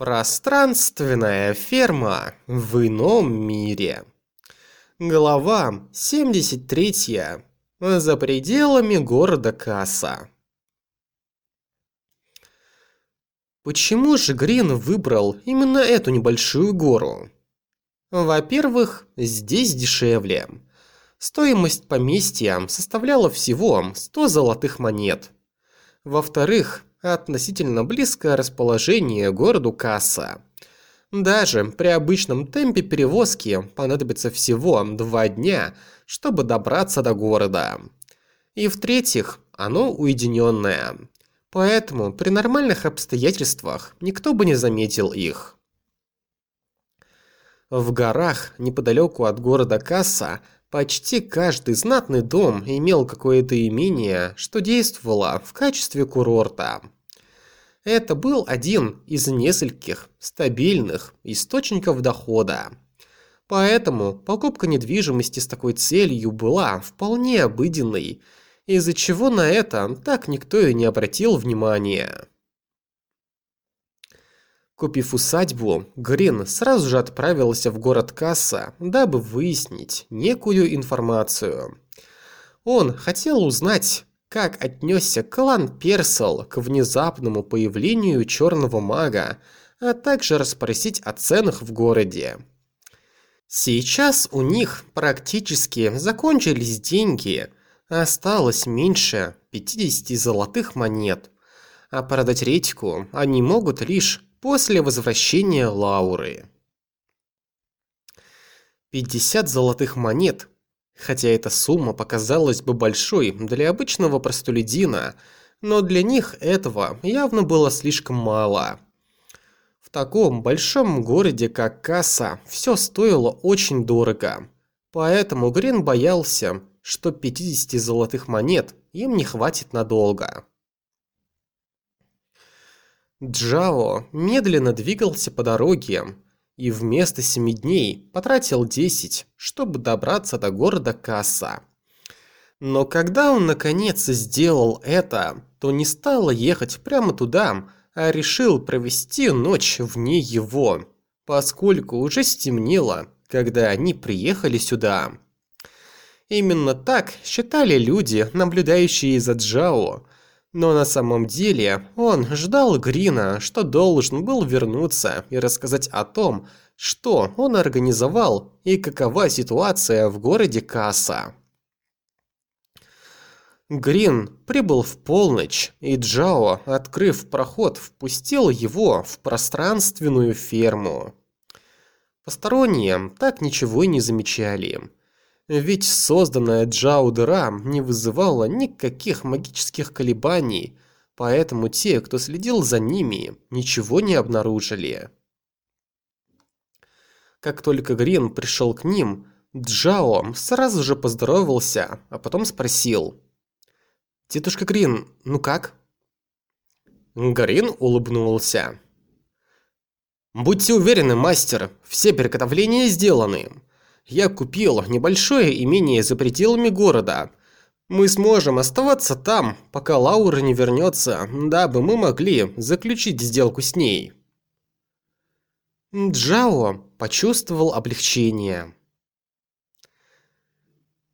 Пространственная ферма в ином мире. Глава 73. За пределами города Касса. Почему же Грин выбрал именно эту небольшую гору? Во-первых, здесь дешевле. Стоимость поместья составляла всего 100 золотых монет. Во-вторых, относительно близкое расположение городу Касса. Даже при обычном темпе перевозки понадобится всего два дня, чтобы добраться до города. И в-третьих, оно уединенное. Поэтому при нормальных обстоятельствах никто бы не заметил их. В горах, неподалеку от города Касса, Почти каждый знатный дом имел какое-то имение, что действовало в качестве курорта. Это был один из нескольких стабильных источников дохода. Поэтому покупка недвижимости с такой целью была вполне обыденной, из-за чего на это так никто и не обратил внимания. Купив усадьбу, Грин сразу же отправился в город Касса, дабы выяснить некую информацию. Он хотел узнать, как отнесся клан Персел к внезапному появлению черного мага, а также расспросить о ценах в городе. Сейчас у них практически закончились деньги, осталось меньше 50 золотых монет, а продать редьку они могут лишь после возвращения Лауры. 50 золотых монет. Хотя эта сумма показалась бы большой для обычного простолюдина, но для них этого явно было слишком мало. В таком большом городе, как Касса, все стоило очень дорого. Поэтому Грин боялся, что 50 золотых монет им не хватит надолго. Джао медленно двигался по дороге и вместо семи дней потратил десять, чтобы добраться до города Касса. Но когда он наконец сделал это, то не стал ехать прямо туда, а решил провести ночь вне его, поскольку уже стемнело, когда они приехали сюда. Именно так считали люди, наблюдающие за Джао, но на самом деле он ждал Грина, что должен был вернуться и рассказать о том, что он организовал и какова ситуация в городе Касса. Грин прибыл в полночь, и Джао, открыв проход, впустил его в пространственную ферму. Посторонние так ничего и не замечали. Ведь созданная Джао дыра не вызывала никаких магических колебаний, поэтому те, кто следил за ними, ничего не обнаружили. Как только Грин пришел к ним, Джао сразу же поздоровался, а потом спросил. «Тетушка Грин, ну как?» Грин улыбнулся. «Будьте уверены, мастер, все приготовления сделаны я купил небольшое имение за пределами города. Мы сможем оставаться там, пока Лаура не вернется, дабы мы могли заключить сделку с ней. Джао почувствовал облегчение.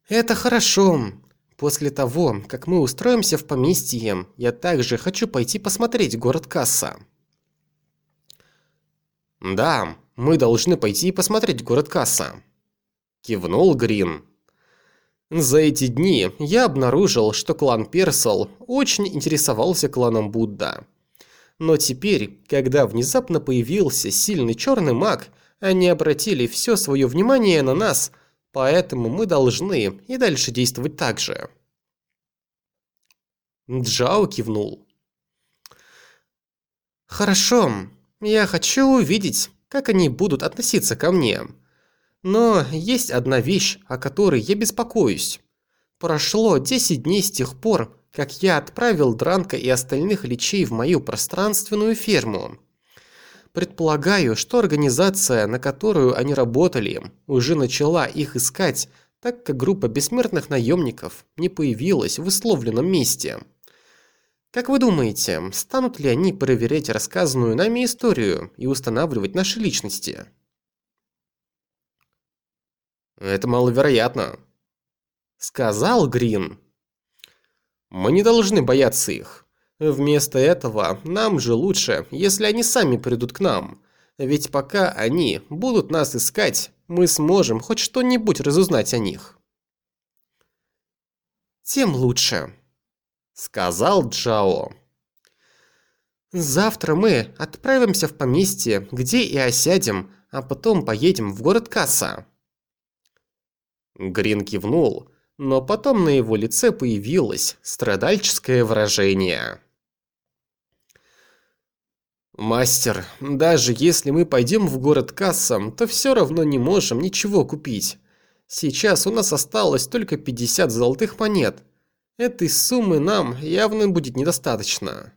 Это хорошо. После того, как мы устроимся в поместье, я также хочу пойти посмотреть город Касса. Да, мы должны пойти посмотреть город Касса кивнул Грин. За эти дни я обнаружил, что клан Персел очень интересовался кланом Будда. Но теперь, когда внезапно появился сильный черный маг, они обратили все свое внимание на нас, поэтому мы должны и дальше действовать так же. Джао кивнул. Хорошо, я хочу увидеть, как они будут относиться ко мне. Но есть одна вещь, о которой я беспокоюсь. Прошло 10 дней с тех пор, как я отправил Дранка и остальных личей в мою пространственную ферму. Предполагаю, что организация, на которую они работали, уже начала их искать, так как группа бессмертных наемников не появилась в условленном месте. Как вы думаете, станут ли они проверять рассказанную нами историю и устанавливать наши личности? Это маловероятно, сказал Грин. Мы не должны бояться их. Вместо этого нам же лучше, если они сами придут к нам. Ведь пока они будут нас искать, мы сможем хоть что-нибудь разузнать о них. Тем лучше, сказал Джао. Завтра мы отправимся в поместье, где и осядем, а потом поедем в город Касса. Грин кивнул, но потом на его лице появилось страдальческое выражение. «Мастер, даже если мы пойдем в город Кассам, то все равно не можем ничего купить. Сейчас у нас осталось только 50 золотых монет. Этой суммы нам явно будет недостаточно».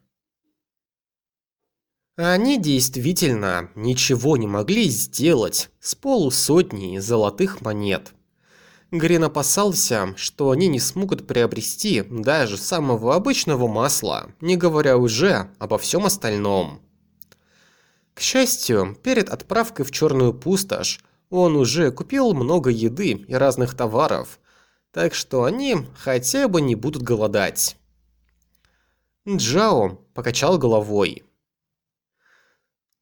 Они действительно ничего не могли сделать с полусотней золотых монет. Грин опасался, что они не смогут приобрести даже самого обычного масла, не говоря уже обо всем остальном. К счастью, перед отправкой в Черную пустошь он уже купил много еды и разных товаров, так что они хотя бы не будут голодать. Джао покачал головой.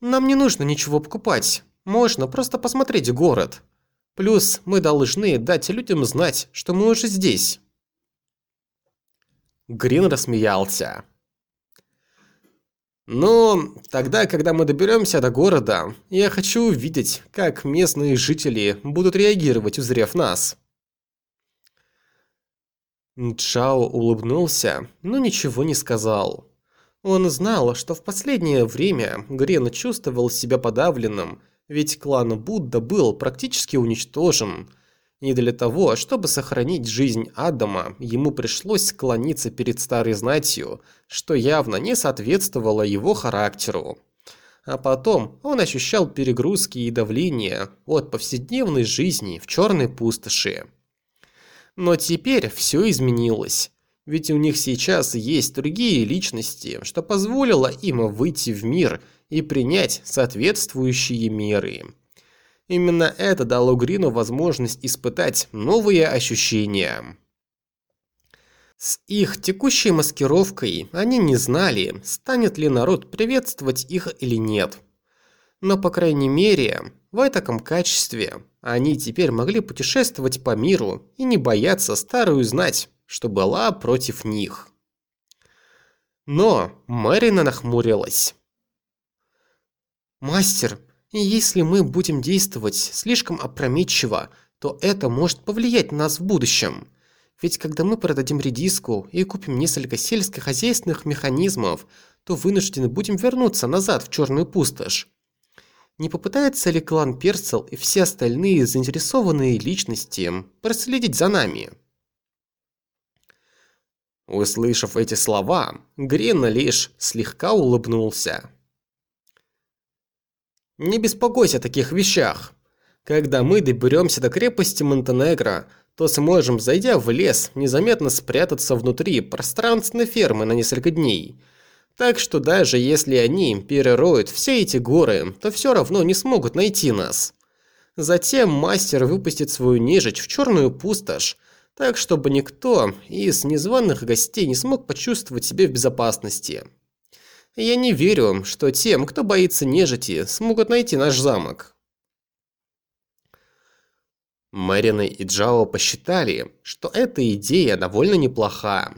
«Нам не нужно ничего покупать, можно просто посмотреть город». Плюс мы должны дать людям знать, что мы уже здесь. Грин рассмеялся. «Ну, тогда, когда мы доберемся до города, я хочу увидеть, как местные жители будут реагировать, узрев нас». Чао улыбнулся, но ничего не сказал. Он знал, что в последнее время Грен чувствовал себя подавленным ведь клан Будда был практически уничтожен. И для того, чтобы сохранить жизнь Адама, ему пришлось склониться перед старой знатью, что явно не соответствовало его характеру. А потом он ощущал перегрузки и давление от повседневной жизни в черной пустоши. Но теперь все изменилось. Ведь у них сейчас есть другие личности, что позволило им выйти в мир – и принять соответствующие меры. Именно это дало Грину возможность испытать новые ощущения. С их текущей маскировкой они не знали, станет ли народ приветствовать их или нет. Но, по крайней мере, в этом качестве они теперь могли путешествовать по миру и не бояться старую знать, что была против них. Но Марина нахмурилась. «Мастер, если мы будем действовать слишком опрометчиво, то это может повлиять на нас в будущем. Ведь когда мы продадим редиску и купим несколько сельскохозяйственных механизмов, то вынуждены будем вернуться назад в черную пустошь. Не попытается ли клан Перцел и все остальные заинтересованные личности проследить за нами? Услышав эти слова, Грин лишь слегка улыбнулся. Не беспокойся о таких вещах. Когда мы доберемся до крепости Монтенегро, то сможем, зайдя в лес, незаметно спрятаться внутри пространственной фермы на несколько дней. Так что даже если они перероют все эти горы, то все равно не смогут найти нас. Затем мастер выпустит свою нежить в черную пустошь, так чтобы никто из незваных гостей не смог почувствовать себя в безопасности. Я не верю, что тем, кто боится нежити, смогут найти наш замок. Мэрина и Джао посчитали, что эта идея довольно неплоха.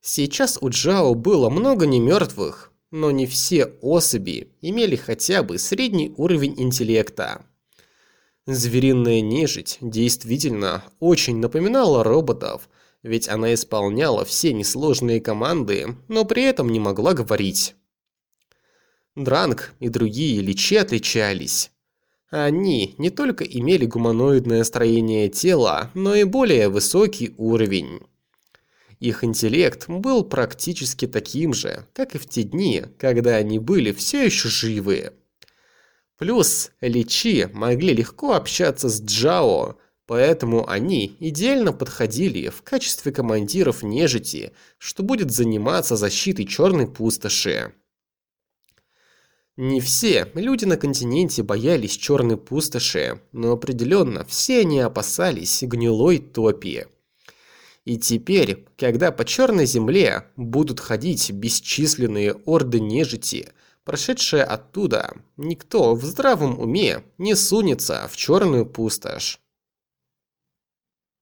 Сейчас у Джао было много немертвых, но не все особи имели хотя бы средний уровень интеллекта. Звериная нежить действительно очень напоминала роботов, ведь она исполняла все несложные команды, но при этом не могла говорить. Дранг и другие личи отличались. Они не только имели гуманоидное строение тела, но и более высокий уровень. Их интеллект был практически таким же, как и в те дни, когда они были все еще живы. Плюс Личи могли легко общаться с Джао, Поэтому они идеально подходили в качестве командиров нежити, что будет заниматься защитой черной пустоши. Не все люди на континенте боялись черной пустоши, но определенно все они опасались гнилой топи. И теперь, когда по черной земле будут ходить бесчисленные орды нежити, прошедшие оттуда, никто в здравом уме не сунется в черную пустошь.